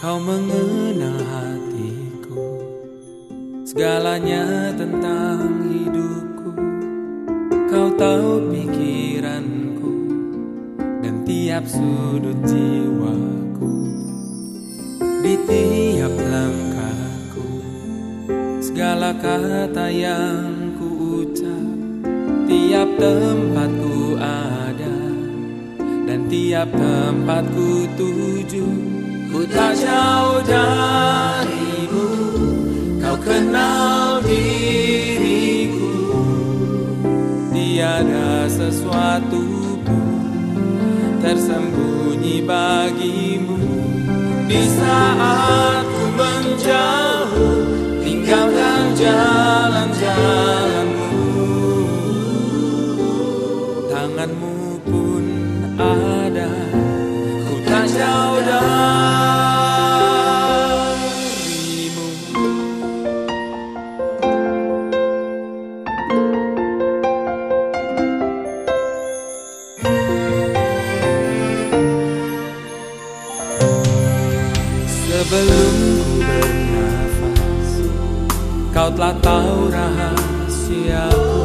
Kau mengenal hatiku. Segalanya tentang hidupku. Kau tahu pikiranku Dan tiap sudut jiwaku. Di tiap langkahku Segala kata yang ku ucap Tiap tempat ku ada Dan tiap tempat ku tuju Ku tak jauh darimu Kau kenal diriku. Tiada sesuatu pun Tersembunyi bagimu. Di saat ku menjauh Tinggalkan jalan-jalanmu. Tanganmu pun ada Kau telah tahu rahasiaku.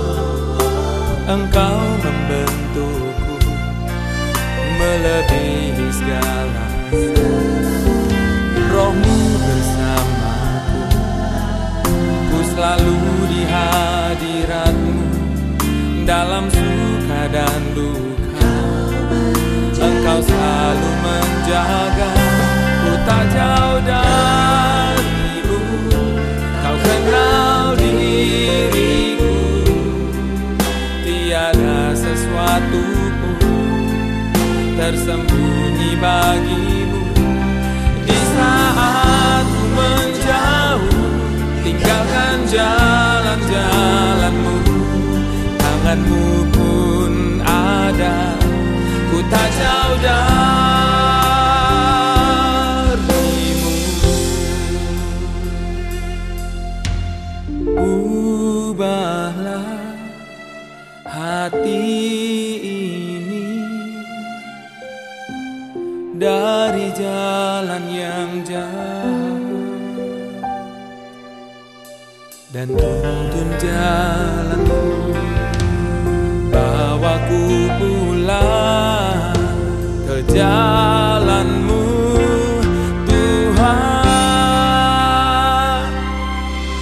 Engkau membentukku Melebihi segala Rohmu bersamaku. Ku selalu di hadiratmu Dalam suka dan duka. Engkau selalu menjaga. Ku tak jauh Tanganmu pun ada. Ku tak jauh darimu. Ubahlah hati ini Dari jalan yang jauh. Dan tuntun jalanmu jalanmu Tuhan.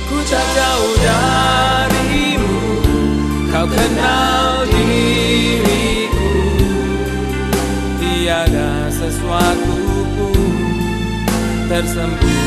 Ku tak jauh darimu Kau kenal diriku. Tiada sesuatu pun Tersembunyi